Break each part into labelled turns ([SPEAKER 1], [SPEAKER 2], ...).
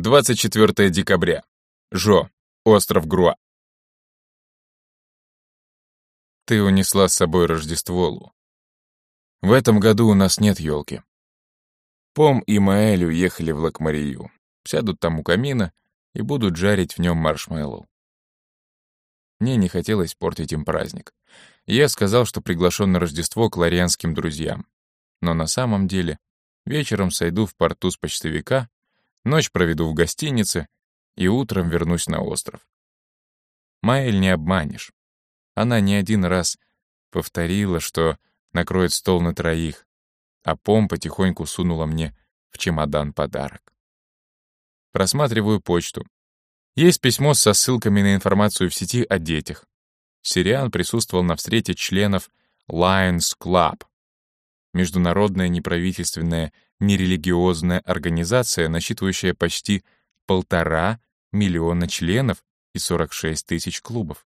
[SPEAKER 1] 24 декабря. Жо. Остров Груа. Ты унесла с собой Рождество, Лу. В этом году у нас нет елки. Пом и Маэль уехали в Лакмарию. Сядут там у камина и будут жарить в нем маршмеллоу. Мне не хотелось портить им праздник. Я сказал, что приглашен на Рождество к ларианским друзьям. Но на самом деле вечером сойду в порту с почтовика, ночь проведу в гостинице и утром вернусь на остров. Маэль не обманешь. Она не один раз повторила, что накроет стол на троих, а Пом потихоньку сунула мне в чемодан подарок. Просматриваю почту. Есть письмо с ссылками на информацию в сети о детях. Сириан присутствовал на встрече членов Lions Club, международная неправительственная нерелигиозная организация, насчитывающая почти полтора миллиона членов и 46 тысяч клубов.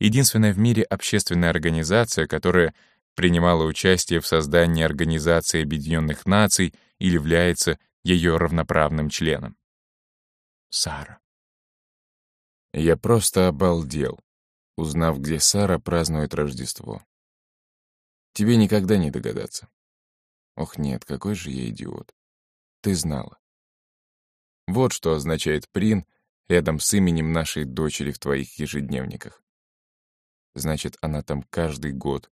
[SPEAKER 1] Единственная в мире общественная организация, которая принимала участие в создании Организации Объединенных Наций или является ее равноправным членом. Сара. Я просто обалдел узнав, где Сара празднует Рождество. Тебе никогда не догадаться. Ох нет, какой же я идиот. Ты знала. Вот что означает прин рядом с именем нашей дочери в твоих ежедневниках. Значит, она там каждый год,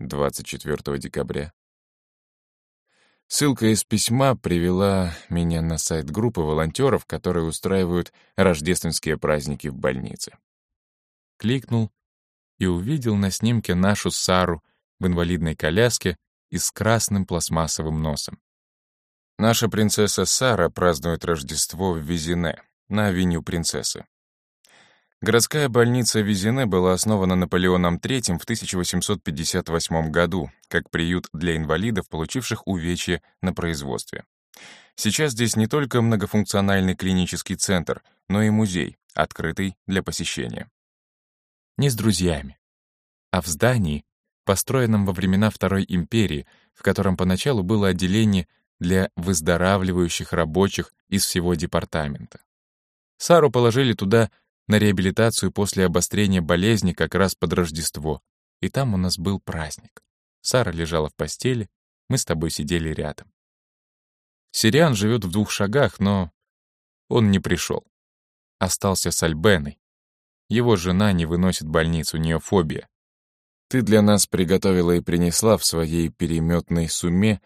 [SPEAKER 1] 24 декабря. Ссылка из письма привела меня на сайт группы волонтеров, которые устраивают рождественские праздники в больнице кликнул и увидел на снимке нашу Сару в инвалидной коляске и с красным пластмассовым носом. Наша принцесса Сара празднует Рождество в Визине, на авеню Принцессы. Городская больница Визине была основана Наполеоном III в 1858 году как приют для инвалидов, получивших увечья на производстве. Сейчас здесь не только многофункциональный клинический центр, но и музей, открытый для посещения не с друзьями, а в здании, построенном во времена Второй империи, в котором поначалу было отделение для выздоравливающих рабочих из всего департамента. Сару положили туда на реабилитацию после обострения болезни как раз под Рождество, и там у нас был праздник. Сара лежала в постели, мы с тобой сидели рядом. Сириан живет в двух шагах, но он не пришел. Остался с Альбеной, его жена не выносит больницу, у нее фобия. Ты для нас приготовила и принесла в своей переметной сумме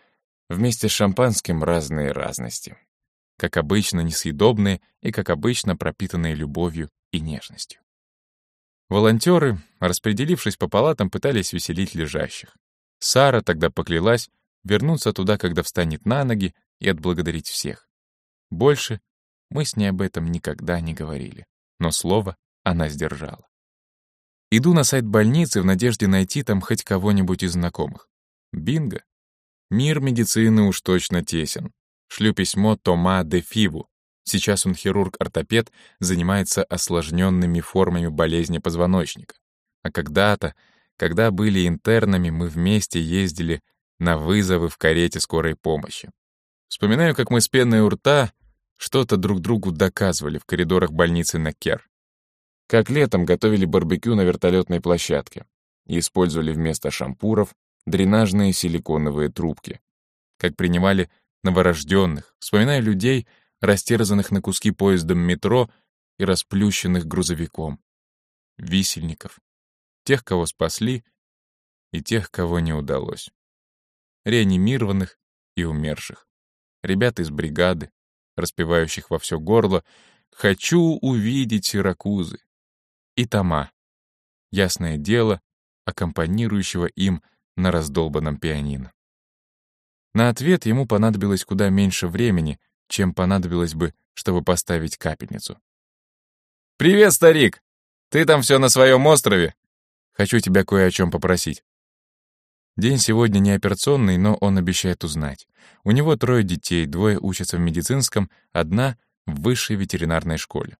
[SPEAKER 1] вместе с шампанским разные разности. Как обычно, несъедобные и, как обычно, пропитанные любовью и нежностью. Волонтеры, распределившись по палатам, пытались веселить лежащих. Сара тогда поклялась вернуться туда, когда встанет на ноги, и отблагодарить всех. Больше мы с ней об этом никогда не говорили, но слово она сдержала. Иду на сайт больницы в надежде найти там хоть кого-нибудь из знакомых. Бинго. Мир медицины уж точно тесен. Шлю письмо Тома де Фиву. Сейчас он хирург-ортопед, занимается осложненными формами болезни позвоночника. А когда-то, когда были интернами, мы вместе ездили на вызовы в карете скорой помощи. Вспоминаю, как мы с пеной у рта что-то друг другу доказывали в коридорах больницы на Кер. Как летом готовили барбекю на вертолетной площадке использовали вместо шампуров дренажные силиконовые трубки. Как принимали новорожденных, вспоминая людей, растерзанных на куски поездом метро и расплющенных грузовиком. Висельников. Тех, кого спасли, и тех, кого не удалось. Реанимированных и умерших. Ребят из бригады, распевающих во все горло «Хочу увидеть Сиракузы» и тома. Ясное дело, аккомпанирующего им на раздолбанном пианино. На ответ ему понадобилось куда меньше времени, чем понадобилось бы, чтобы поставить капельницу. «Привет, старик! Ты там все на своем острове? Хочу тебя кое о чем попросить». День сегодня не операционный, но он обещает узнать. У него трое детей, двое учатся в медицинском, одна — в высшей ветеринарной школе.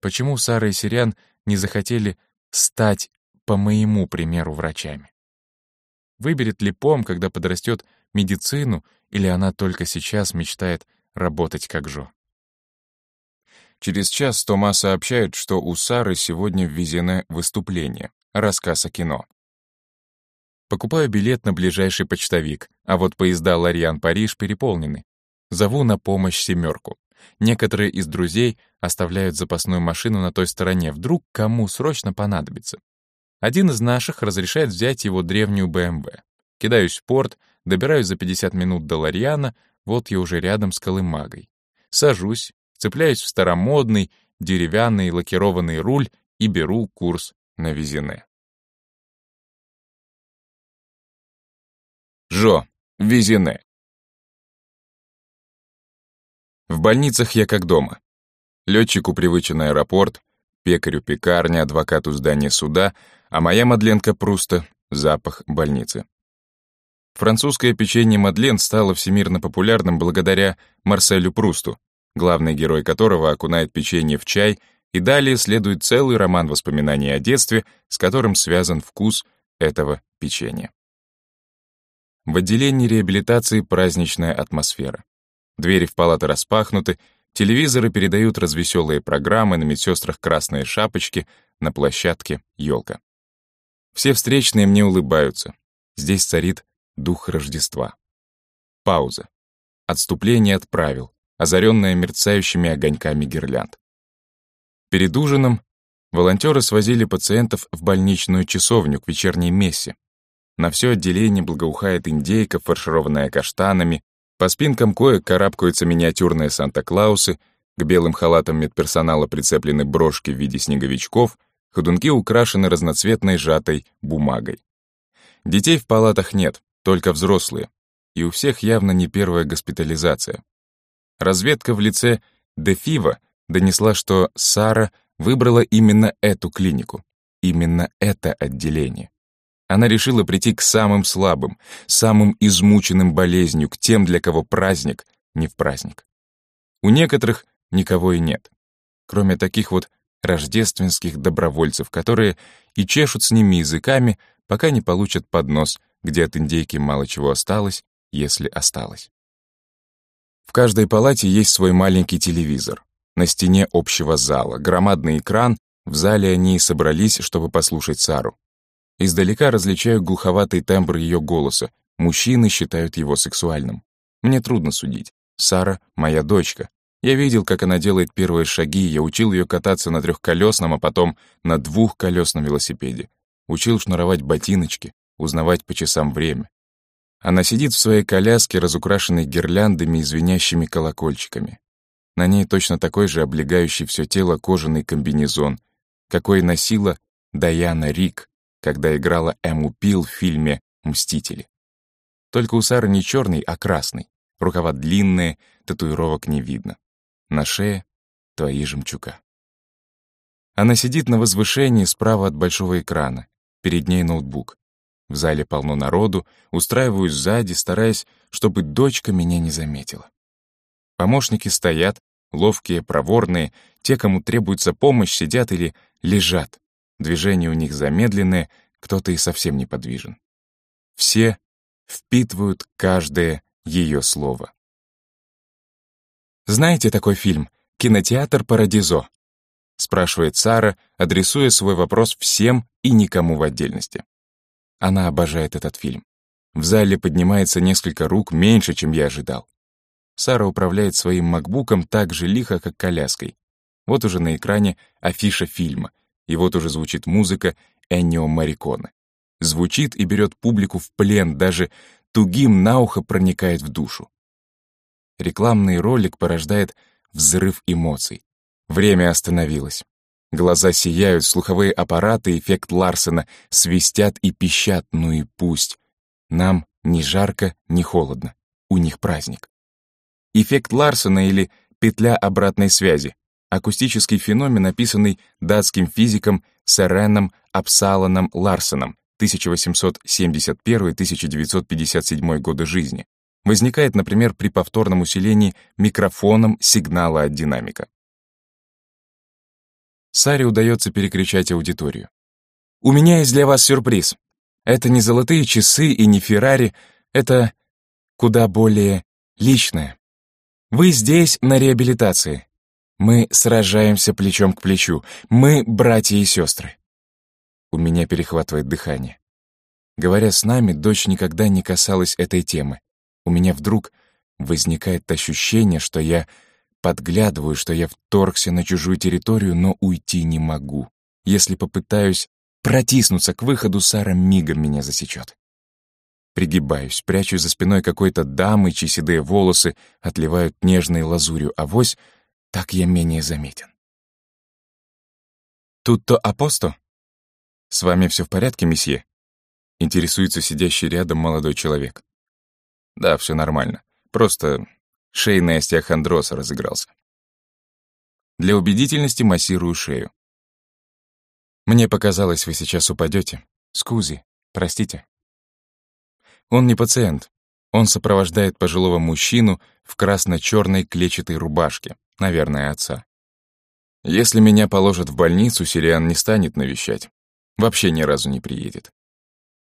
[SPEAKER 1] Почему Сара и Сириан не захотели стать, по моему примеру, врачами? Выберет ли Пом, когда подрастет, медицину, или она только сейчас мечтает работать как Жо? через час Тома сообщает, что у Сары сегодня ввезено выступление, рассказ о кино. Покупаю билет на ближайший почтовик, а вот поезда Ларьян-Париж переполнены. Зову на помощь «семерку». Некоторые из друзей оставляют запасную машину на той стороне, вдруг кому срочно понадобится. Один из наших разрешает взять его древнюю БМВ. Кидаюсь в порт, добираюсь за 50 минут до Ларьяна, вот я уже рядом с Колымагой. Сажусь, цепляюсь в старомодный, деревянный лакированный руль и беру курс на Визине. Жо, Визине. Больницах я как дома. Летчику привычен аэропорт, пекарю пекарня, адвокату здание суда, а моя Мадленка Пруста — запах больницы. Французское печенье Мадлен стало всемирно популярным благодаря Марселю Прусту, главный герой которого окунает печенье в чай, и далее следует целый роман воспоминаний о детстве, с которым связан вкус этого печенья. В отделении реабилитации праздничная атмосфера. Двери в палаты распахнуты, телевизоры передают развеселые программы, на медсестрах красные шапочки, на площадке елка. Все встречные мне улыбаются. Здесь царит дух Рождества. Пауза. Отступление от правил, озаренное мерцающими огоньками гирлянд. Перед ужином волонтеры свозили пациентов в больничную часовню к вечерней мессе. На все отделение благоухает индейка, фаршированная каштанами, по спинкам коек карабкаются миниатюрные Санта-Клаусы, к белым халатам медперсонала прицеплены брошки в виде снеговичков, ходунки украшены разноцветной сжатой бумагой. Детей в палатах нет, только взрослые, и у всех явно не первая госпитализация. Разведка в лице Дефива донесла, что Сара выбрала именно эту клинику, именно это отделение. Она решила прийти к самым слабым, самым измученным болезнью, к тем, для кого праздник не в праздник. У некоторых никого и нет, кроме таких вот рождественских добровольцев, которые и чешут с ними языками, пока не получат поднос, где от индейки мало чего осталось, если осталось. В каждой палате есть свой маленький телевизор. На стене общего зала, громадный экран, в зале они собрались, чтобы послушать Сару. Издалека различаю глуховатый тембр ее голоса. Мужчины считают его сексуальным. Мне трудно судить. Сара — моя дочка. Я видел, как она делает первые шаги, я учил ее кататься на трехколесном, а потом на двухколесном велосипеде. Учил шнуровать ботиночки, узнавать по часам время. Она сидит в своей коляске, разукрашенной гирляндами и звенящими колокольчиками. На ней точно такой же облегающий все тело кожаный комбинезон, какой носила Даяна Рик, когда играла Эму Пил в фильме «Мстители». Только у Сары не черный, а красный. Рукава длинные, татуировок не видно. На шее — твои жемчуга. Она сидит на возвышении справа от большого экрана. Перед ней ноутбук. В зале полно народу, устраиваюсь сзади, стараясь, чтобы дочка меня не заметила. Помощники стоят, ловкие, проворные, те, кому требуется помощь, сидят или лежат, Движения у них замедленные, кто-то и совсем неподвижен. Все впитывают каждое ее слово. «Знаете такой фильм «Кинотеатр Парадизо»?» спрашивает Сара, адресуя свой вопрос всем и никому в отдельности. Она обожает этот фильм. В зале поднимается несколько рук меньше, чем я ожидал. Сара управляет своим макбуком так же лихо, как коляской. Вот уже на экране афиша фильма — и вот уже звучит музыка Эннио Мариконе. Звучит и берет публику в плен, даже тугим на ухо проникает в душу. Рекламный ролик порождает взрыв эмоций. Время остановилось. Глаза сияют, слуховые аппараты, эффект Ларсена свистят и пищат, ну и пусть. Нам ни жарко, ни холодно. У них праздник. Эффект Ларсена или петля обратной связи акустический феномен, описанный датским физиком Сереном Апсаланом Ларсеном 1871-1957 годы жизни. Возникает, например, при повторном усилении микрофоном сигнала от динамика. Саре удается перекричать аудиторию. «У меня есть для вас сюрприз. Это не золотые часы и не Феррари, это куда более личное. Вы здесь на реабилитации. Мы сражаемся плечом к плечу. Мы братья и сестры. У меня перехватывает дыхание. Говоря с нами, дочь никогда не касалась этой темы. У меня вдруг возникает ощущение, что я подглядываю, что я вторгся на чужую территорию, но уйти не могу. Если попытаюсь протиснуться к выходу, Сара мигом меня засечет. Пригибаюсь, прячу за спиной какой-то дамы, чьи седые волосы отливают нежной лазурью, а вось так я менее заметен. «Тут-то апосто?» «С вами все в порядке, месье?» Интересуется сидящий рядом молодой человек. «Да, все нормально. Просто шейный остеохондроз разыгрался». Для убедительности массирую шею. «Мне показалось, вы сейчас упадете. Скузи, простите». Он не пациент. Он сопровождает пожилого мужчину в красно-черной клетчатой рубашке, наверное, отца. Если меня положат в больницу, Сириан не станет навещать. Вообще ни разу не приедет.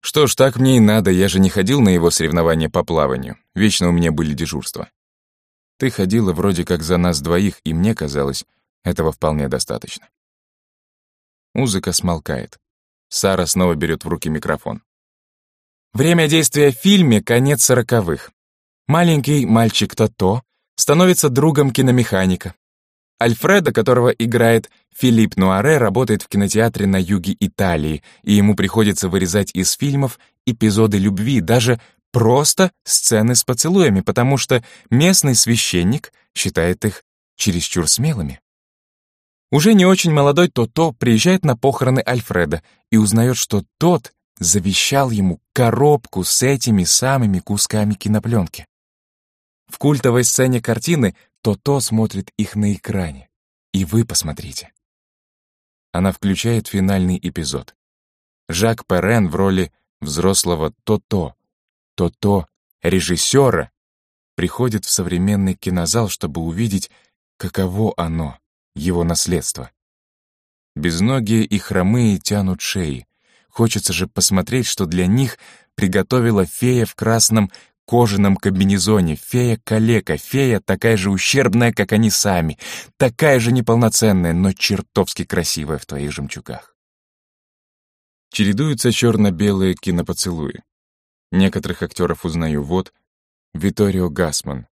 [SPEAKER 1] Что ж, так мне и надо, я же не ходил на его соревнования по плаванию. Вечно у меня были дежурства. Ты ходила вроде как за нас двоих, и мне казалось, этого вполне достаточно. Музыка смолкает. Сара снова берет в руки микрофон. Время действия в фильме — конец сороковых. Маленький мальчик Тото становится другом киномеханика. Альфредо, которого играет Филипп Нуаре, работает в кинотеатре на юге Италии, и ему приходится вырезать из фильмов эпизоды любви, даже просто сцены с поцелуями, потому что местный священник считает их чересчур смелыми. Уже не очень молодой Тото приезжает на похороны Альфреда и узнает, что тот завещал ему коробку с этими самыми кусками кинопленки. В культовой сцене картины То-То смотрит их на экране. И вы посмотрите. Она включает финальный эпизод. Жак Перен в роли взрослого То-То. То-То, режиссера, приходит в современный кинозал, чтобы увидеть, каково оно, его наследство. Безногие и хромые тянут шеи, Хочется же посмотреть, что для них приготовила фея в красном кожаном комбинезоне, фея-калека, фея такая же ущербная, как они сами, такая же неполноценная, но чертовски красивая в твоих жемчугах. Чередуются черно-белые кинопоцелуи. Некоторых актеров узнаю. Вот Виторио Гасман.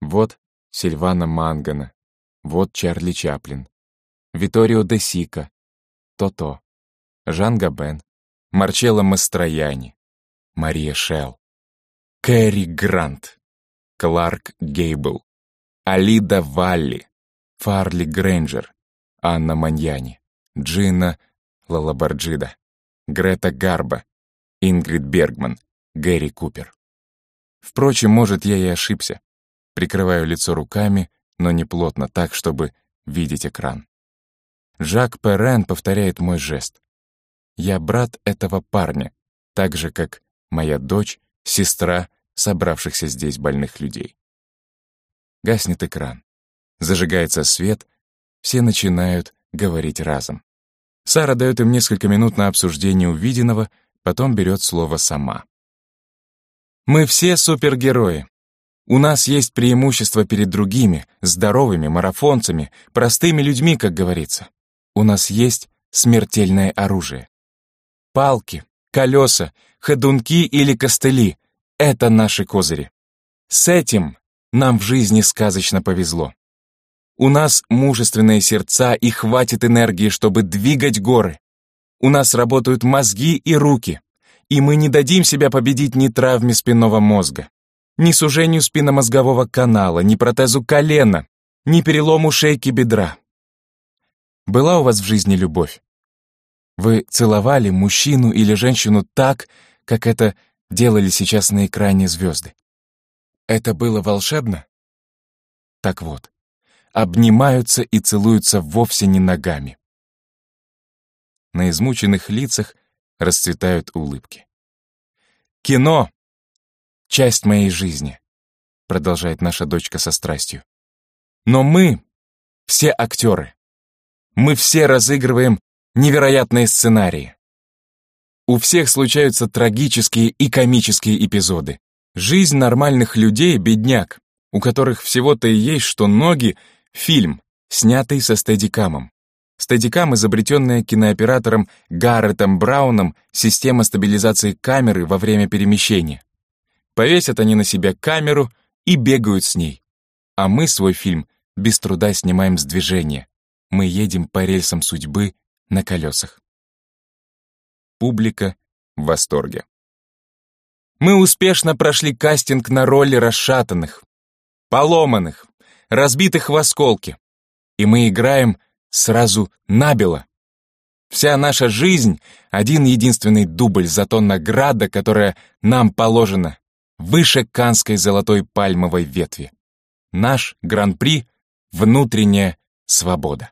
[SPEAKER 1] Вот Сильвана Мангана. Вот Чарли Чаплин. Виторио де Сика. То-то. Жан Габен. Марчелло Мастрояни, Мария Шелл, Кэрри Грант, Кларк Гейбл, Алида Валли, Фарли Грейнджер, Анна Маньяни, Джина Лалабарджида, Грета Гарба, Ингрид Бергман, Гэри Купер. Впрочем, может, я и ошибся. Прикрываю лицо руками, но не плотно, так, чтобы видеть экран. Жак Перен повторяет мой жест. Я брат этого парня, так же, как моя дочь, сестра собравшихся здесь больных людей. Гаснет экран. Зажигается свет, все начинают говорить разом. Сара дает им несколько минут на обсуждение увиденного, потом берет слово сама. «Мы все супергерои. У нас есть преимущество перед другими, здоровыми, марафонцами, простыми людьми, как говорится. У нас есть смертельное оружие. Палки, колеса, ходунки или костыли — это наши козыри. С этим нам в жизни сказочно повезло. У нас мужественные сердца и хватит энергии, чтобы двигать горы. У нас работают мозги и руки, и мы не дадим себя победить ни травме спинного мозга, ни сужению спинномозгового канала, ни протезу колена, ни перелому шейки бедра. Была у вас в жизни любовь? Вы целовали мужчину или женщину так, как это делали сейчас на экране звезды. Это было волшебно? Так вот, обнимаются и целуются вовсе не ногами. На измученных лицах расцветают улыбки. «Кино — часть моей жизни», — продолжает наша дочка со страстью. «Но мы — все актеры. Мы все разыгрываем невероятные сценарии. У всех случаются трагические и комические эпизоды. Жизнь нормальных людей — бедняк, у которых всего-то и есть, что ноги — фильм, снятый со стедикамом. Стедикам, изобретенная кинооператором Гарретом Брауном, система стабилизации камеры во время перемещения. Повесят они на себя камеру и бегают с ней. А мы свой фильм без труда снимаем с движения. Мы едем по рельсам судьбы на колесах. Публика в восторге. Мы успешно прошли кастинг на роли расшатанных, поломанных, разбитых в осколки. И мы играем сразу набело. Вся наша жизнь — один единственный дубль, зато награда, которая нам положена, выше канской золотой пальмовой ветви. Наш гран-при — внутренняя свобода.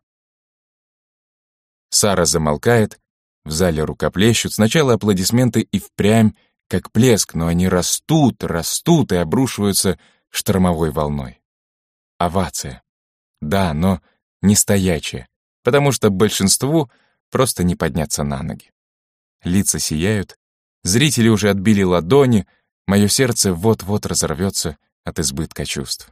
[SPEAKER 1] Сара замолкает, в зале рукоплещут, сначала аплодисменты и впрямь, как плеск, но они растут, растут и обрушиваются штормовой волной. Овация. Да, но не стоячая, потому что большинству просто не подняться на ноги. Лица сияют, зрители уже отбили ладони, мое сердце вот-вот разорвется от избытка чувств.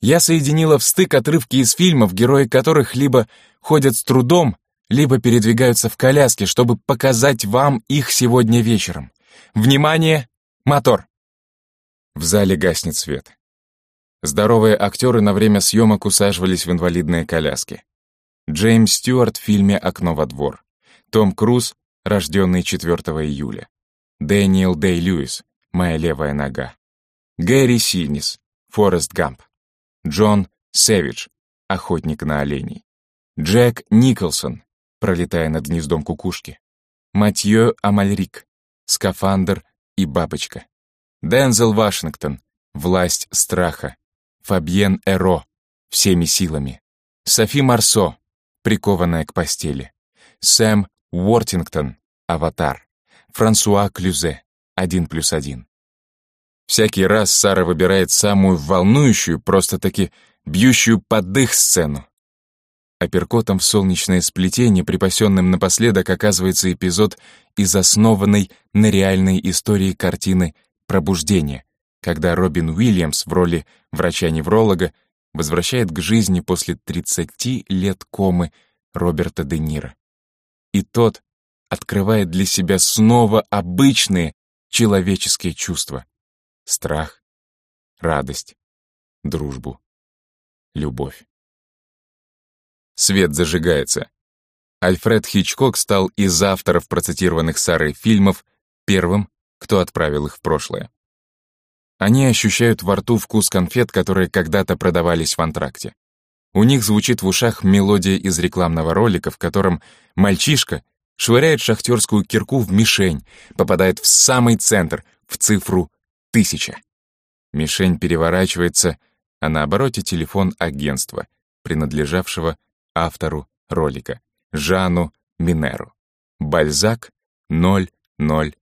[SPEAKER 1] Я соединила в стык отрывки из фильмов, герои которых либо ходят с трудом, либо передвигаются в коляске, чтобы показать вам их сегодня вечером. Внимание! Мотор! В зале гаснет свет. Здоровые актеры на время съемок усаживались в инвалидные коляски. Джеймс Стюарт в фильме «Окно во двор». Том Круз, рожденный 4 июля. Дэниел Дэй Льюис, «Моя левая нога». Гэри Синис, «Форест Гамп». Джон Сэвидж, «Охотник на оленей». Джек Николсон, пролетая над гнездом кукушки. Матьё Амальрик, «Скафандр и бабочка». Дензел Вашингтон, «Власть страха». Фабьен Эро, «Всеми силами». Софи Марсо, прикованная к постели. Сэм Уортингтон, «Аватар». Франсуа Клюзе, «Один плюс один». Всякий раз Сара выбирает самую волнующую, просто-таки бьющую под дых сцену. Апперкотом в солнечное сплетение, припасенным напоследок, оказывается эпизод из основанной на реальной истории картины «Пробуждение», когда Робин Уильямс в роли врача-невролога возвращает к жизни после 30 лет комы Роберта Де Ниро. И тот открывает для себя снова обычные человеческие чувства. Страх, радость, дружбу, любовь. Свет зажигается. Альфред Хичкок стал из авторов процитированных Сарой фильмов первым, кто отправил их в прошлое. Они ощущают во рту вкус конфет, которые когда-то продавались в антракте. У них звучит в ушах мелодия из рекламного ролика, в котором мальчишка швыряет шахтерскую кирку в мишень, попадает в самый центр, в цифру тысяча. Мишень переворачивается, а на обороте телефон агентства, принадлежавшего автору ролика, Жану Минеру. Бальзак 0001.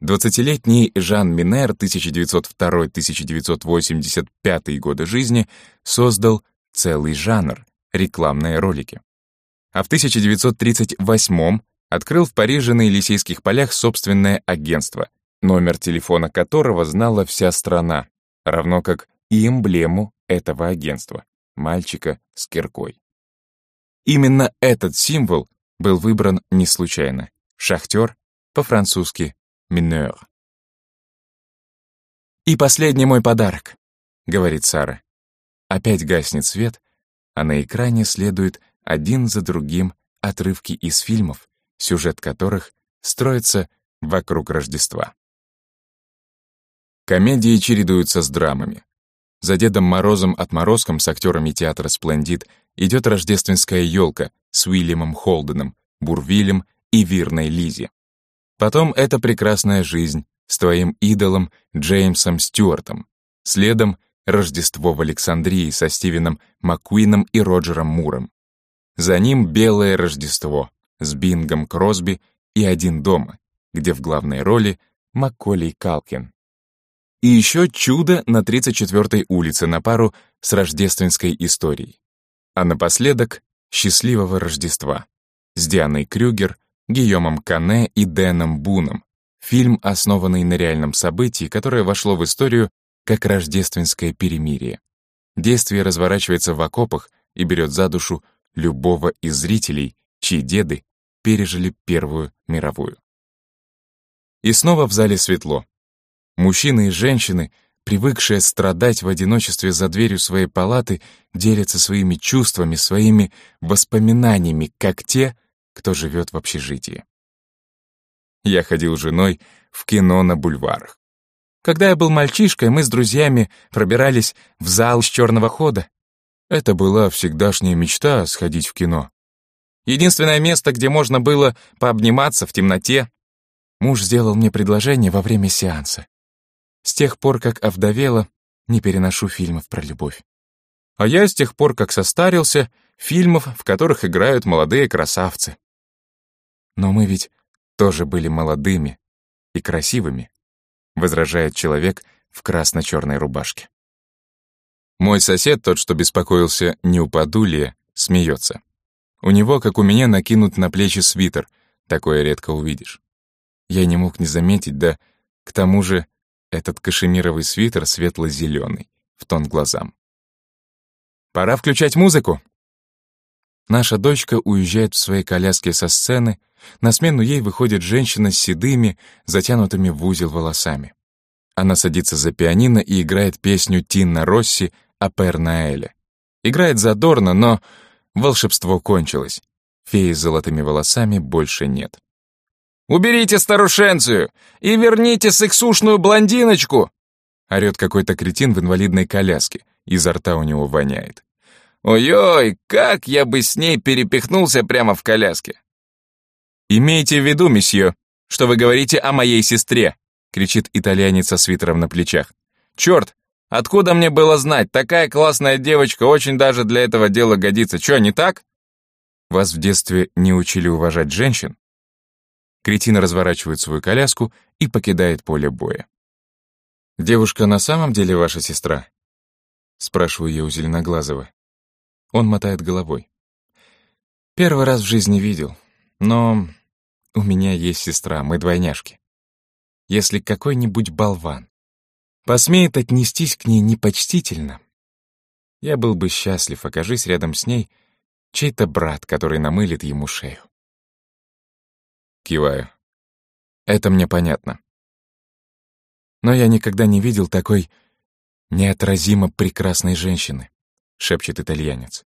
[SPEAKER 1] Двадцатилетний Жан Минер 1902-1985 годы жизни создал целый жанр — рекламные ролики. А в 1938 открыл в Париже на Елисейских полях собственное агентство, номер телефона которого знала вся страна, равно как и эмблему этого агентства — мальчика с киркой. Именно этот символ был выбран не случайно. Шахтер по-французски минeur. «И последний мой подарок», — говорит Сара. Опять гаснет свет, а на экране следуют один за другим отрывки из фильмов, сюжет которых строится вокруг Рождества. Комедии чередуются с драмами. За Дедом Морозом отморозком с актерами театра «Сплендид» идет рождественская елка с Уильямом Холденом, Бурвилем и Вирной Лизи. Потом «Это прекрасная жизнь» с твоим идолом Джеймсом Стюартом. Следом «Рождество в Александрии» со Стивеном Маккуином и Роджером Муром. За ним «Белое Рождество» с Бингом Кросби и «Один дома», где в главной роли Макколей Калкин. И еще «Чудо» на 34-й улице на пару с рождественской историей. А напоследок «Счастливого Рождества» с Дианой Крюгер, Гийомом Кане и Дэном Буном. Фильм, основанный на реальном событии, которое вошло в историю как рождественское перемирие. Действие разворачивается в окопах и берет за душу любого из зрителей, чьи деды пережили Первую мировую. И снова в зале светло. Мужчины и женщины, привыкшие страдать в одиночестве за дверью своей палаты, делятся своими чувствами, своими воспоминаниями, как те, кто живет в общежитии. Я ходил с женой в кино на бульварах. Когда я был мальчишкой, мы с друзьями пробирались в зал с черного хода. Это была всегдашняя мечта — сходить в кино. Единственное место, где можно было пообниматься в темноте. Муж сделал мне предложение во время сеанса. С тех пор, как овдовела, не переношу фильмов про любовь. А я с тех пор, как состарился, фильмов, в которых играют молодые красавцы. Но мы ведь тоже были молодыми и красивыми, возражает человек в красно-черной рубашке. Мой сосед, тот, что беспокоился, не упаду ли смеется. У него, как у меня, накинут на плечи свитер, такое редко увидишь. Я не мог не заметить, да к тому же этот кашемировый свитер светло-зеленый, в тон глазам. «Пора включать музыку!» Наша дочка уезжает в своей коляске со сцены, на смену ей выходит женщина с седыми, затянутыми в узел волосами. Она садится за пианино и играет песню Тинна Росси «Апер Наэля». Играет задорно, но волшебство кончилось. Феи с золотыми волосами больше нет. Уберите старушенцию и верните сексушную блондиночку!» Орёт какой-то кретин в инвалидной коляске, изо рта у него воняет. «Ой-ой, как я бы с ней перепихнулся прямо в коляске!» «Имейте в виду, месье, что вы говорите о моей сестре!» кричит итальянец со свитером на плечах. «Черт, откуда мне было знать? Такая классная девочка очень даже для этого дела годится. Чё, не так?» Вас в детстве не учили уважать женщин? Кретин разворачивает свою коляску и покидает поле боя. «Девушка на самом деле ваша сестра?» Спрашиваю я у Зеленоглазого. Он мотает головой. «Первый раз в жизни видел, но у меня есть сестра, мы двойняшки. Если какой-нибудь болван посмеет отнестись к ней непочтительно, я был бы счастлив, окажись рядом с ней чей-то брат, который намылит ему шею. Киваю. Это мне понятно. Но я никогда не видел такой неотразимо прекрасной женщины, шепчет итальянец.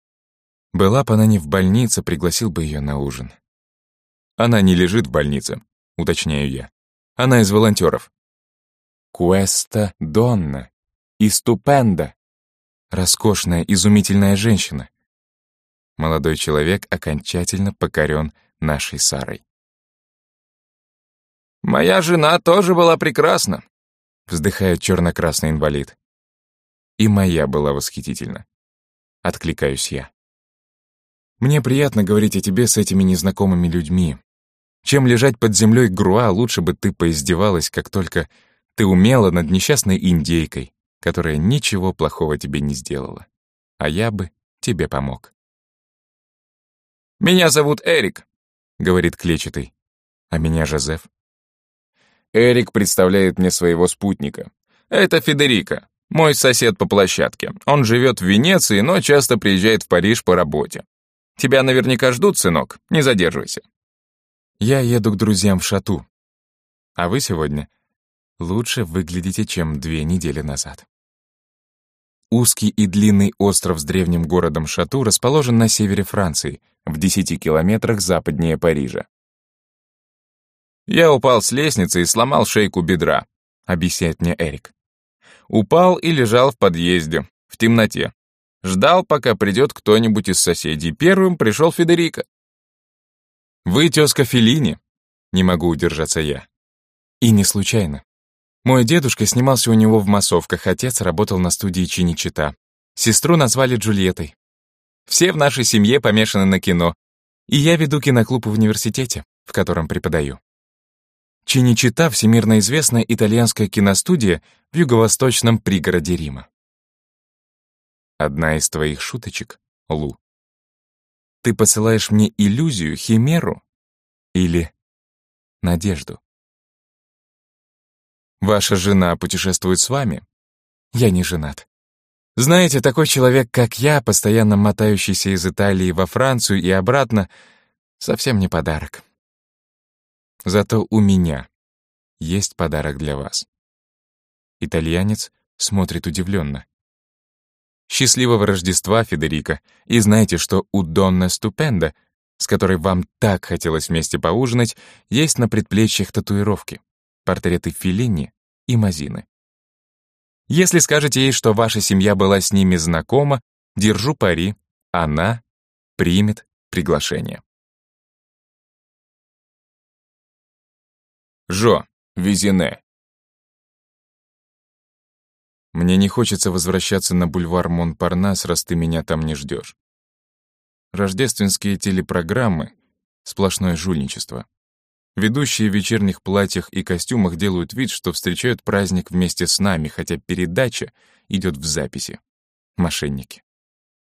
[SPEAKER 1] Была бы она не в больнице, пригласил бы ее на ужин. Она не лежит в больнице, уточняю я. Она из волонтеров. Куэста Донна и ступенда. Роскошная, изумительная женщина. Молодой человек окончательно покорен нашей Сарой. «Моя жена тоже была прекрасна», — вздыхает черно-красный инвалид. «И моя была восхитительна», — откликаюсь я. «Мне приятно говорить о тебе с этими незнакомыми людьми. Чем лежать под землей груа, лучше бы ты поиздевалась, как только ты умела над несчастной индейкой, которая ничего плохого тебе не сделала. А я бы тебе помог». «Меня зовут Эрик», — говорит клетчатый. «А меня Жозеф». Эрик представляет мне своего спутника. Это Федерико, мой сосед по площадке. Он живет в Венеции, но часто приезжает в Париж по работе. Тебя наверняка ждут, сынок, не задерживайся. Я еду к друзьям в Шату. А вы сегодня лучше выглядите, чем две недели назад. Узкий и длинный остров с древним городом Шату расположен на севере Франции, в 10 километрах западнее Парижа. «Я упал с лестницы и сломал шейку бедра», — объясняет мне Эрик. Упал и лежал в подъезде, в темноте. Ждал, пока придет кто-нибудь из соседей. Первым пришел Федерико. «Вы тезка Феллини?» Не могу удержаться я. И не случайно. Мой дедушка снимался у него в массовках, отец работал на студии Чиничита. Сестру назвали Джульеттой. Все в нашей семье помешаны на кино, и я веду киноклуб в университете, в котором преподаю. Чиничита — всемирно известная итальянская киностудия в юго-восточном пригороде Рима. Одна из твоих шуточек, Лу. Ты посылаешь мне иллюзию, химеру или надежду? Ваша жена путешествует с вами? я не женат. Знаете, такой человек, как я, постоянно мотающийся из Италии во Францию и обратно, совсем не подарок. Зато у меня есть подарок для вас. Итальянец смотрит удивленно. Счастливого Рождества, Федерико, и знайте, что у Донна Ступенда, с которой вам так хотелось вместе поужинать, есть на предплечьях татуировки, портреты Филини и Мазины. Если скажете ей, что ваша семья была с ними знакома, держу пари, она примет приглашение. Жо, Визине. Мне не хочется возвращаться на бульвар Монпарнас, раз ты меня там не ждешь. Рождественские телепрограммы — сплошное жульничество. Ведущие в вечерних платьях и костюмах делают вид, что встречают праздник вместе с нами, хотя передача идет в записи. Мошенники.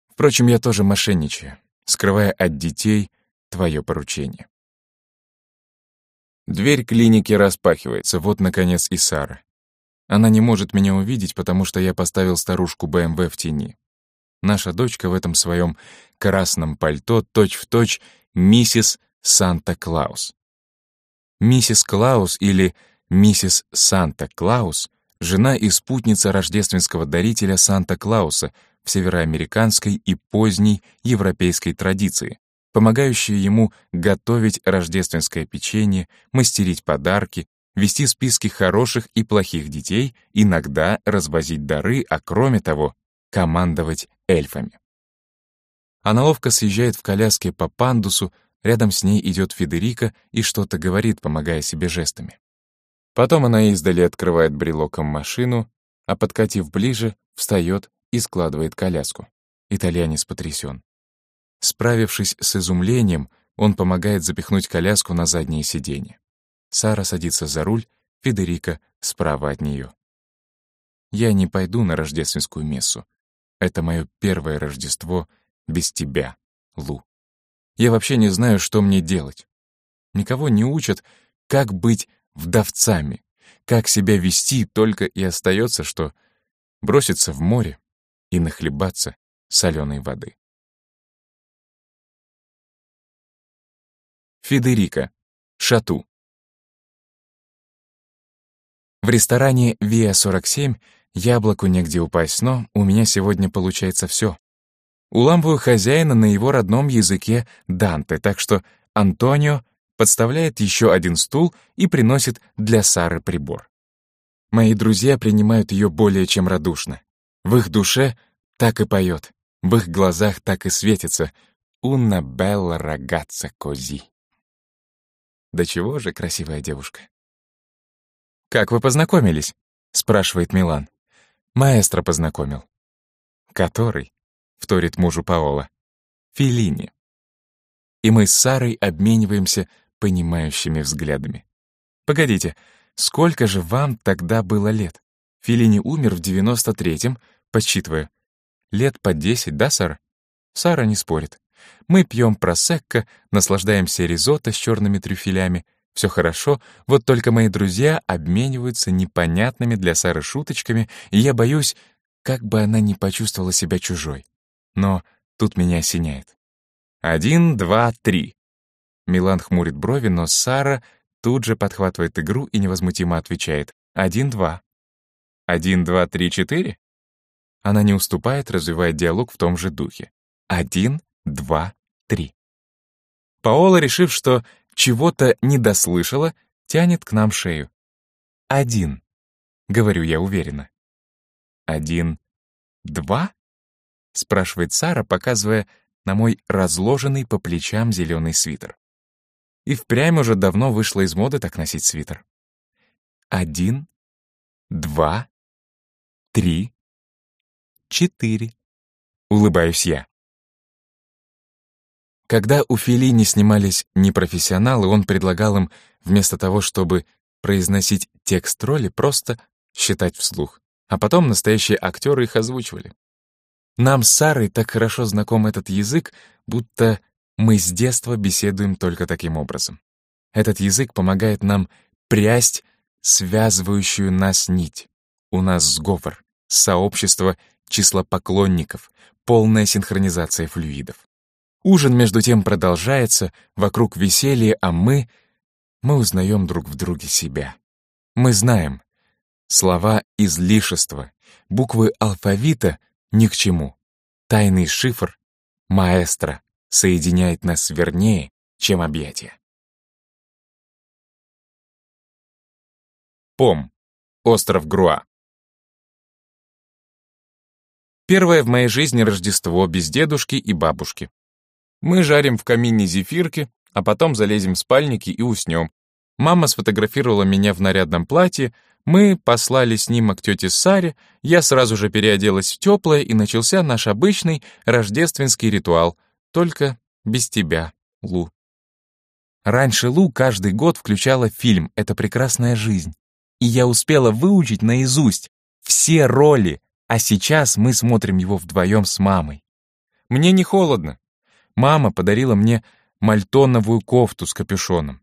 [SPEAKER 1] Впрочем, я тоже мошенничаю, скрывая от детей твое поручение. Дверь клиники распахивается, вот, наконец, и Сара. Она не может меня увидеть, потому что я поставил старушку БМВ в тени. Наша дочка в этом своем красном пальто точь-в-точь точь миссис Санта-Клаус. Миссис Клаус или миссис Санта-Клаус — жена и спутница рождественского дарителя Санта-Клауса в североамериканской и поздней европейской традиции, помогающая ему готовить рождественское печенье, мастерить подарки, вести списки хороших и плохих детей, иногда развозить дары, а кроме того, командовать эльфами. Она ловко съезжает в коляске по пандусу, Рядом с ней идет Федерика и что-то говорит, помогая себе жестами. Потом она издали открывает брелоком машину, а подкатив ближе, встает и складывает коляску. Итальянец потрясен. Справившись с изумлением, он помогает запихнуть коляску на заднее сиденье. Сара садится за руль, Федерика справа от нее. Я не пойду на рождественскую мессу. Это мое первое Рождество без тебя, Лу. Я вообще не знаю, что мне делать. Никого не учат, как быть вдовцами, как себя вести, только и остается, что броситься в море и нахлебаться соленой воды. Федерика. Шату. В ресторане «Виа-47» яблоку негде упасть, но у меня сегодня получается все. Уламываю хозяина на его родном языке Данте, так что Антонио подставляет еще один стул и приносит для Сары прибор. Мои друзья принимают ее более чем радушно. В их душе так и поет, в их глазах так и светится «Уна белла рагazza кози». Да чего же красивая девушка. «Как вы познакомились?» — спрашивает Милан. Маэстро познакомил. «Который?» Вторит мужу Паола. Филини. И мы с Сарой обмениваемся понимающими взглядами. Погодите, сколько же вам тогда было лет? Филини умер в 93-м, подсчитываю. Лет по 10, да, Сара? Сара не спорит. Мы пьем просекко, наслаждаемся ризотто с черными трюфелями. Все хорошо, вот только мои друзья обмениваются непонятными для Сары шуточками, и я боюсь, как бы она не почувствовала себя чужой. Но тут меня осеняет. Один, два, три. Милан хмурит брови, но Сара тут же подхватывает игру и невозмутимо отвечает. Один, два. Один, два, три, четыре? Она не уступает, развивает диалог в том же духе. Один, два, три. Паола, решив, что чего-то не дослышала, тянет к нам шею. Один, говорю я уверенно. Один, два? — спрашивает Сара, показывая на мой разложенный по плечам зеленый свитер. И впрямь уже давно вышло из моды так носить свитер. Один, два, три, четыре. Улыбаюсь я. Когда у Филини снимались непрофессионалы, он предлагал им вместо того, чтобы произносить текст роли, просто считать вслух. А потом настоящие актеры их озвучивали. Нам с Сарой так хорошо знаком этот язык, будто мы с детства беседуем только таким образом. Этот язык помогает нам прясть связывающую нас нить. У нас сговор, сообщество числа поклонников, полная синхронизация флюидов. Ужин между тем продолжается, вокруг веселья, а мы... Мы узнаем друг в друге себя. Мы знаем. Слова — излишества, буквы алфавита — ни к чему. Тайный шифр, маэстро, соединяет нас вернее, чем объятия. Пом. Остров Груа. Первое в моей жизни Рождество без дедушки и бабушки. Мы жарим в камине зефирки, а потом залезем в спальники и уснем. Мама сфотографировала меня в нарядном платье, мы послали снимок тете Саре, я сразу же переоделась в теплое, и начался наш обычный рождественский ритуал, только без тебя, Лу. Раньше Лу каждый год включала фильм «Это прекрасная жизнь» и я успела выучить наизусть все роли, а сейчас мы смотрим его вдвоем с мамой. Мне не холодно. Мама подарила мне мальтоновую кофту с капюшоном.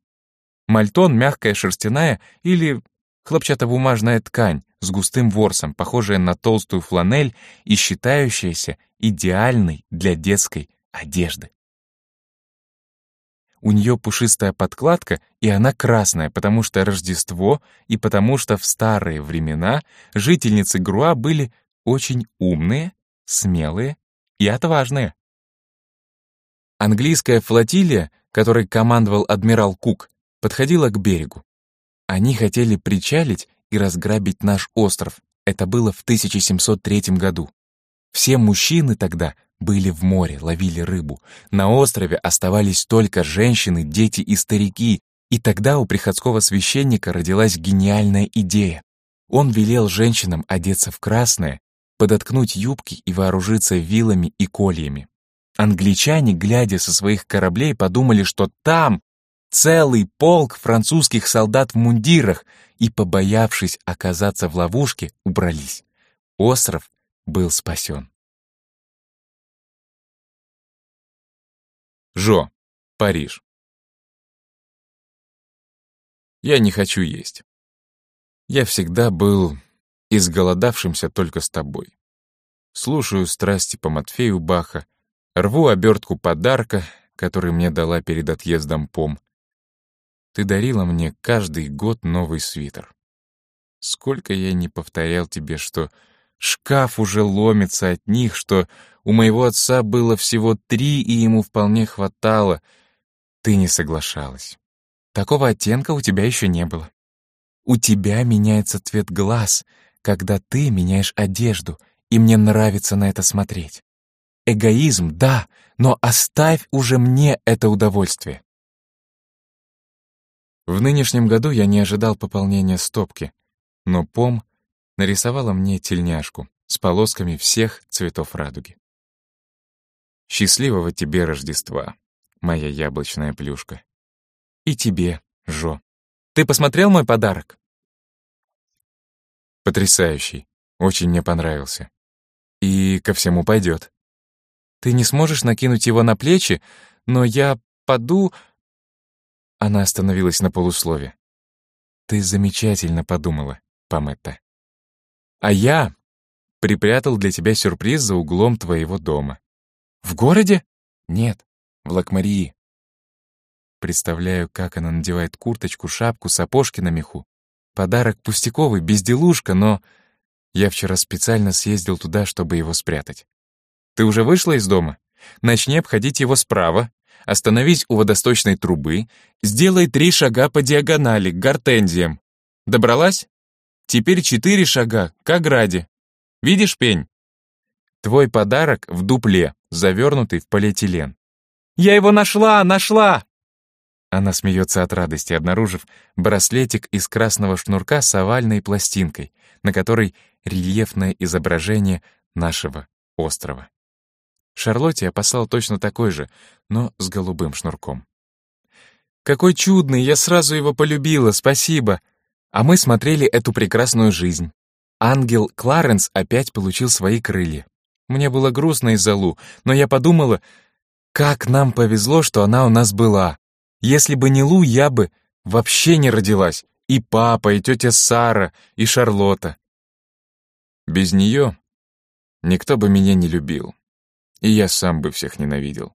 [SPEAKER 1] Мальтон — мягкая шерстяная или хлопчатобумажная ткань с густым ворсом, похожая на толстую фланель и считающаяся идеальной для детской одежды. У нее пушистая подкладка, и она красная, потому что Рождество и потому что в старые времена жительницы Груа были очень умные, смелые и отважные. Английская флотилия, которой командовал адмирал Кук, подходила к берегу. Они хотели причалить и разграбить наш остров. Это было в 1703 году. Все мужчины тогда были в море, ловили рыбу. На острове оставались только женщины, дети и старики, и тогда у приходского священника родилась гениальная идея. Он велел женщинам одеться в красное, подоткнуть юбки и вооружиться вилами и кольями. Англичане, глядя со своих кораблей, подумали, что там целый полк французских солдат в мундирах, и, побоявшись оказаться в ловушке, убрались. Остров был спасен. Жо, Париж. Я не хочу есть. Я всегда был изголодавшимся только с тобой. Слушаю страсти по Матфею Баха, рву обертку подарка, который мне дала перед отъездом Пом. Ты дарила мне каждый год новый свитер. Сколько я не повторял тебе, что шкаф уже ломится от них, что у моего отца было всего три, и ему вполне хватало. Ты не соглашалась. Такого оттенка у тебя еще не было. У тебя меняется цвет глаз, когда ты меняешь одежду, и мне нравится на это смотреть. Эгоизм, да, но оставь уже мне это удовольствие. В нынешнем году я не ожидал пополнения стопки, но Пом нарисовала мне тельняшку с полосками всех цветов радуги. Счастливого тебе Рождества, моя яблочная плюшка. И тебе, Жо. Ты посмотрел мой подарок? Потрясающий. Очень мне понравился. И ко всему пойдет. Ты не сможешь накинуть его на плечи, но я поду... Она остановилась на полуслове. Ты замечательно подумала, Паметта. А я припрятал для тебя сюрприз за углом твоего дома. В городе? Нет, в Лакмарии. Представляю, как она надевает курточку, шапку, сапожки на меху. Подарок пустяковый, безделушка, но... Я вчера специально съездил туда, чтобы его спрятать. Ты уже вышла из дома? Начни обходить его справа, остановись у водосточной трубы, сделай три шага по диагонали, к гортензиям. Добралась? Теперь четыре шага, к ограде. Видишь пень? Твой подарок в дупле, завернутый в полиэтилен. «Я его нашла! Нашла!» Она смеется от радости, обнаружив браслетик из красного шнурка с овальной пластинкой, на которой рельефное изображение нашего острова. Шарлотте я послал точно такой же, но с голубым шнурком. «Какой чудный! Я сразу его полюбила, спасибо!» А мы смотрели эту прекрасную жизнь. Ангел Кларенс опять получил свои крылья. Мне было грустно из-за Лу, но я подумала, как нам повезло, что она у нас была. Если бы не Лу, я бы вообще не родилась. И папа, и тетя Сара, и Шарлотта. Без нее никто бы меня не любил, и я сам бы всех ненавидел.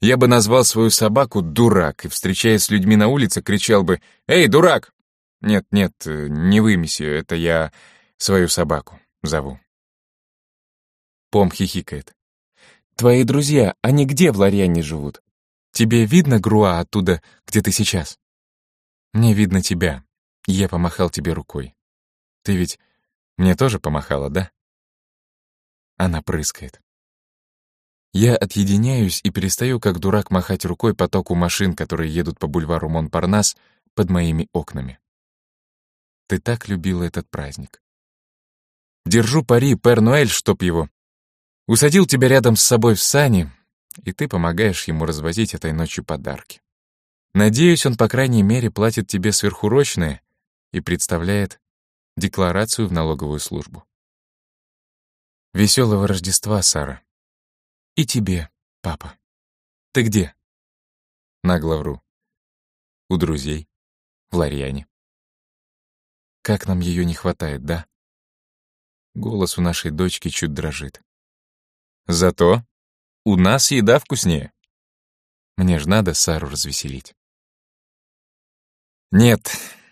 [SPEAKER 1] Я бы назвал свою собаку «дурак» и, встречаясь с людьми на улице, кричал бы «Эй, дурак!» Нет, нет, не вы, это я свою собаку зову. Пом хихикает. «Твои друзья, они где в Ларьяне живут? Тебе видно Груа оттуда, где ты сейчас?» «Мне видно тебя. Я помахал тебе рукой. Ты ведь мне тоже помахала, да?» Она прыскает. Я отъединяюсь и перестаю, как дурак, махать рукой потоку машин, которые едут по бульвару Монпарнас под моими окнами. Ты так любила этот праздник. Держу пари, Пер Нуэль, чтоб его. Усадил тебя рядом с собой в сани, и ты помогаешь ему развозить этой ночью подарки. Надеюсь, он, по крайней мере, платит тебе сверхурочные и представляет декларацию в налоговую службу. Веселого Рождества, Сара. И тебе, папа. Ты где? Нагло вру. У друзей. В Ларьяне. Как нам ее не хватает, да? Голос у нашей дочки чуть дрожит. Зато у нас еда вкуснее. Мне ж надо Сару развеселить. Нет,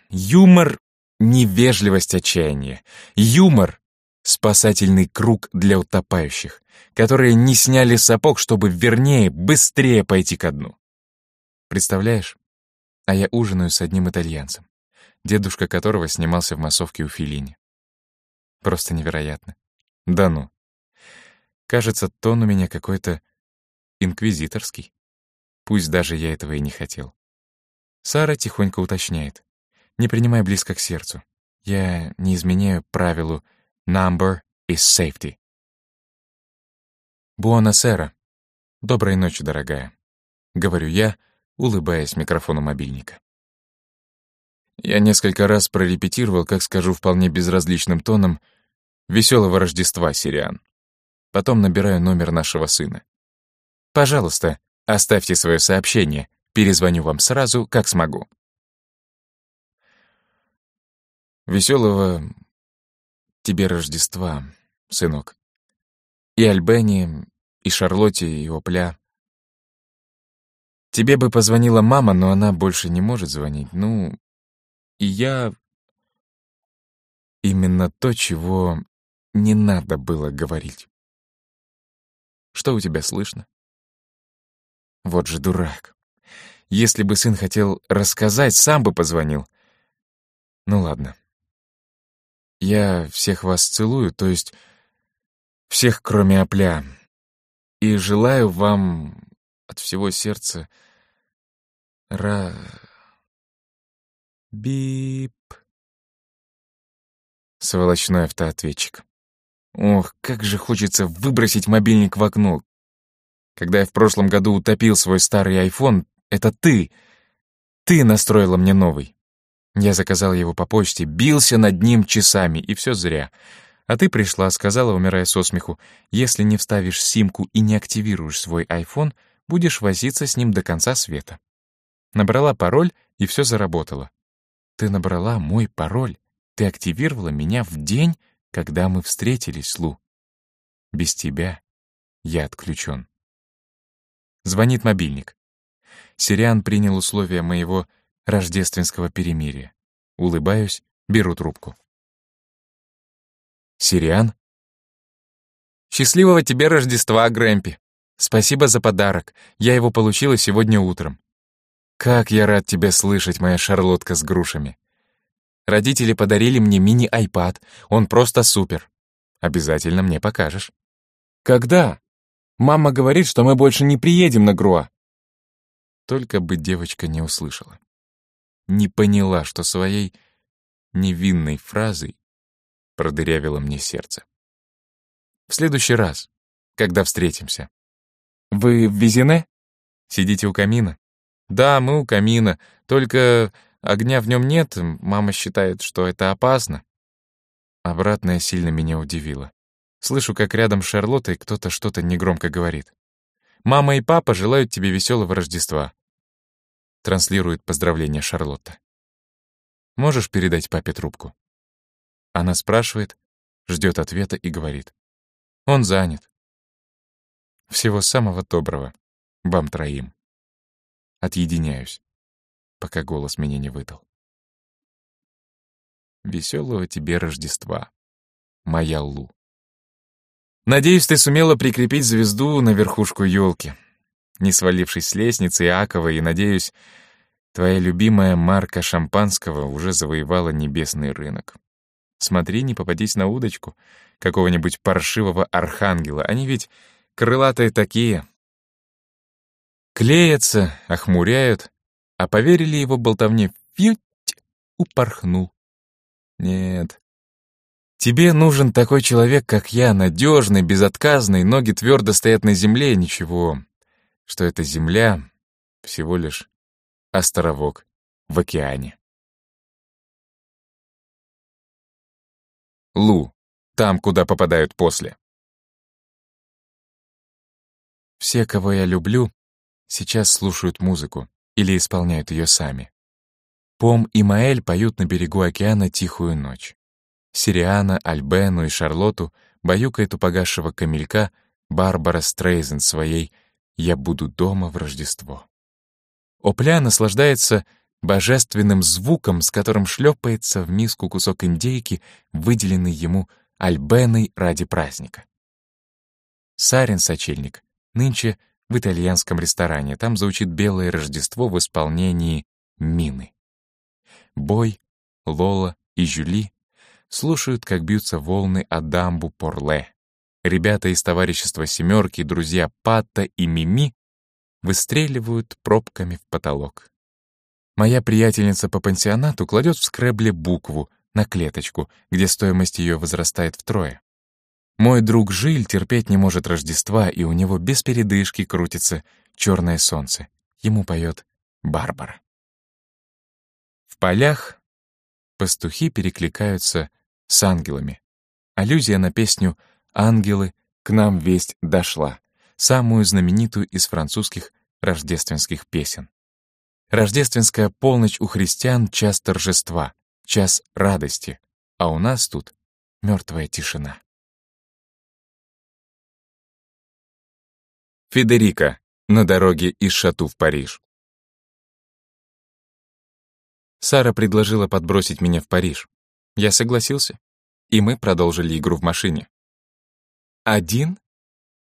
[SPEAKER 1] юмор — невежливость отчаяния. Юмор — спасательный круг для утопающих которые не сняли сапог, чтобы вернее, быстрее пойти ко дну. Представляешь? А я ужинаю с одним итальянцем, дедушка которого снимался в массовке у Филини. Просто невероятно. Да ну. Кажется, тон у меня какой-то инквизиторский. Пусть даже я этого и не хотел. Сара тихонько уточняет. Не принимай близко к сердцу. Я не изменяю правилу «number is safety». «Буонасера». «Доброй ночи, дорогая», — говорю я, улыбаясь микрофону мобильника. Я несколько раз прорепетировал, как скажу вполне безразличным тоном, «Веселого Рождества, Сириан». Потом набираю номер нашего сына. «Пожалуйста, оставьте свое сообщение, перезвоню вам сразу, как смогу». «Веселого тебе Рождества, сынок», и Альбени, и Шарлотте, и Опля. Тебе бы позвонила мама, но она больше не может звонить. Ну, и я... Именно то, чего не надо было говорить. Что у тебя слышно? Вот же дурак. Если бы сын хотел рассказать, сам бы позвонил. Ну ладно. Я всех вас целую, то есть всех, кроме опля. И желаю вам от всего сердца ра... Бип. Сволочной автоответчик. Ох, как же хочется выбросить мобильник в окно. Когда я в прошлом году утопил свой старый айфон, это ты. Ты настроила мне новый. Я заказал его по почте, бился над ним часами, и все зря. А ты пришла, сказала, умирая со смеху, если не вставишь симку и не активируешь свой iPhone, будешь возиться с ним до конца света. Набрала пароль, и все заработало. Ты набрала мой пароль. Ты активировала меня в день, когда мы встретились, Лу. Без тебя я отключен. Звонит мобильник. Сириан принял условия моего рождественского перемирия. Улыбаюсь, беру трубку. Сириан? Счастливого тебе Рождества, Грэмпи. Спасибо за подарок. Я его получила сегодня утром. Как я рад тебя слышать, моя шарлотка с грушами. Родители подарили мне мини-айпад. Он просто супер. Обязательно мне покажешь. Когда? Мама говорит, что мы больше не приедем на Груа. Только бы девочка не услышала. Не поняла, что своей невинной фразой продырявило мне сердце. В следующий раз, когда встретимся. Вы в Визине? Сидите у камина? Да, мы у камина, только огня в нем нет, мама считает, что это опасно. Обратное сильно меня удивило. Слышу, как рядом с Шарлоттой кто-то что-то негромко говорит. «Мама и папа желают тебе веселого Рождества», транслирует поздравление Шарлотта. «Можешь передать папе трубку?» Она спрашивает, ждет ответа и говорит. Он занят. Всего самого доброго. Вам троим. Отъединяюсь, пока голос меня не выдал. Веселого тебе Рождества, моя Лу. Надеюсь, ты сумела прикрепить звезду на верхушку елки, не свалившись с лестницы Иакова, и, надеюсь, твоя любимая марка шампанского уже завоевала небесный рынок. Смотри, не попадись на удочку какого-нибудь паршивого архангела. Они ведь крылатые такие. Клеятся, охмуряют, а поверили его болтовне «фьють» упорхнул. Нет. Тебе нужен такой человек, как я, надежный, безотказный, ноги твердо стоят на земле, ничего, что эта земля всего лишь островок в океане. Лу, там, куда попадают после. Все, кого я люблю, сейчас слушают музыку или исполняют ее сами. Пом и Маэль поют на берегу океана «Тихую ночь». Сириана, Альбену и Шарлоту баюкает у погасшего камелька Барбара Стрейзен своей «Я буду дома в Рождество». Опля наслаждается божественным звуком, с которым шлепается в миску кусок индейки, выделенный ему альбеной ради праздника. Сарин Сочельник нынче в итальянском ресторане. Там звучит «Белое Рождество» в исполнении Мины. Бой, Лола и Жюли слушают, как бьются волны о дамбу Порле. Ребята из товарищества «семерки», друзья Патта и Мими выстреливают пробками в потолок. Моя приятельница по пансионату кладет в скребле букву на клеточку, где стоимость ее возрастает втрое. Мой друг Жиль терпеть не может Рождества, и у него без передышки крутится черное солнце. Ему поет Барбара. В полях пастухи перекликаются с ангелами. Аллюзия на песню «Ангелы, к нам весть дошла», самую знаменитую из французских рождественских песен. Рождественская полночь у христиан — час торжества, час радости, а у нас тут мертвая тишина. Федерика на дороге из Шату в Париж. Сара предложила подбросить меня в Париж. Я согласился, и мы продолжили игру в машине. Один,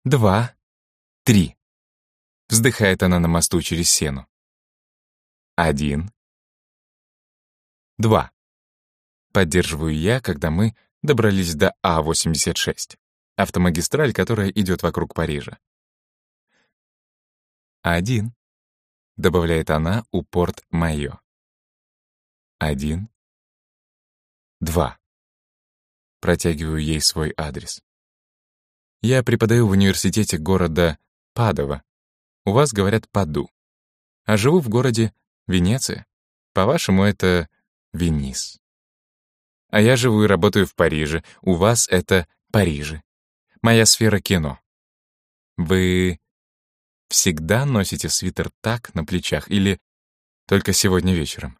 [SPEAKER 1] два, три. Вздыхает она на мосту через сену. Один. Два. Поддерживаю я, когда мы добрались до А-86, автомагистраль, которая идет вокруг Парижа. Один. Добавляет она у порт Майо. Один. Два. Протягиваю ей свой адрес. Я преподаю в университете города Падова. У вас говорят Паду. А живу в городе Венеция? По-вашему, это Венис. А я живу и работаю в Париже. У вас это Париже. Моя сфера кино. Вы всегда носите свитер так на плечах или только сегодня вечером?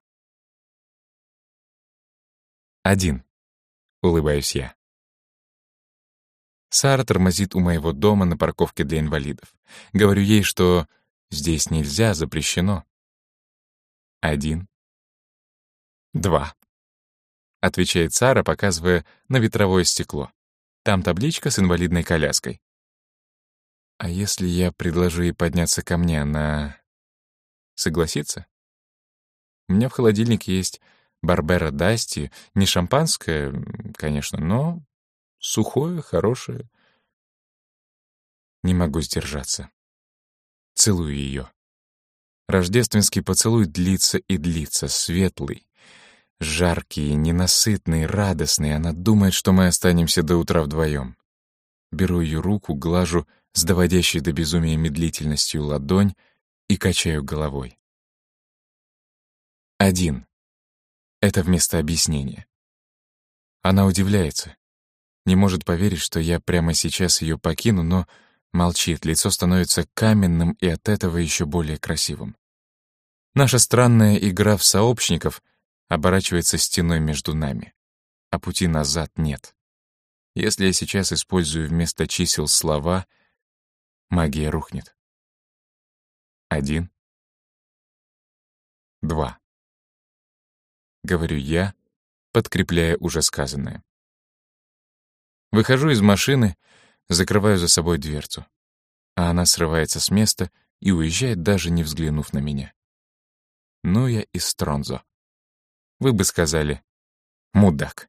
[SPEAKER 1] Один. Улыбаюсь я. Сара тормозит у моего дома на парковке для инвалидов. Говорю ей, что здесь нельзя, запрещено. Один. Два. Отвечает Сара, показывая на ветровое стекло. Там табличка с инвалидной коляской. А если я предложу ей подняться ко мне, она согласится? У меня в холодильнике есть Барбера Дасти, не шампанское, конечно, но сухое, хорошее. Не могу сдержаться. Целую ее. Рождественский поцелуй длится и длится, светлый, жаркий, ненасытный, радостный. Она думает, что мы останемся до утра вдвоем. Беру ее руку, глажу с доводящей до безумия медлительностью ладонь и качаю головой. Один. Это вместо объяснения. Она удивляется. Не может поверить, что я прямо сейчас ее покину, но молчит, лицо становится каменным и от этого еще более красивым. Наша странная игра в сообщников оборачивается стеной между нами, а пути назад нет. Если я сейчас использую вместо чисел слова, магия рухнет. Один. Два. Говорю я, подкрепляя уже сказанное. Выхожу из машины, закрываю за собой дверцу, а она срывается с места и уезжает, даже не взглянув на меня. Ну я и Стронзо. Вы бы сказали «мудак».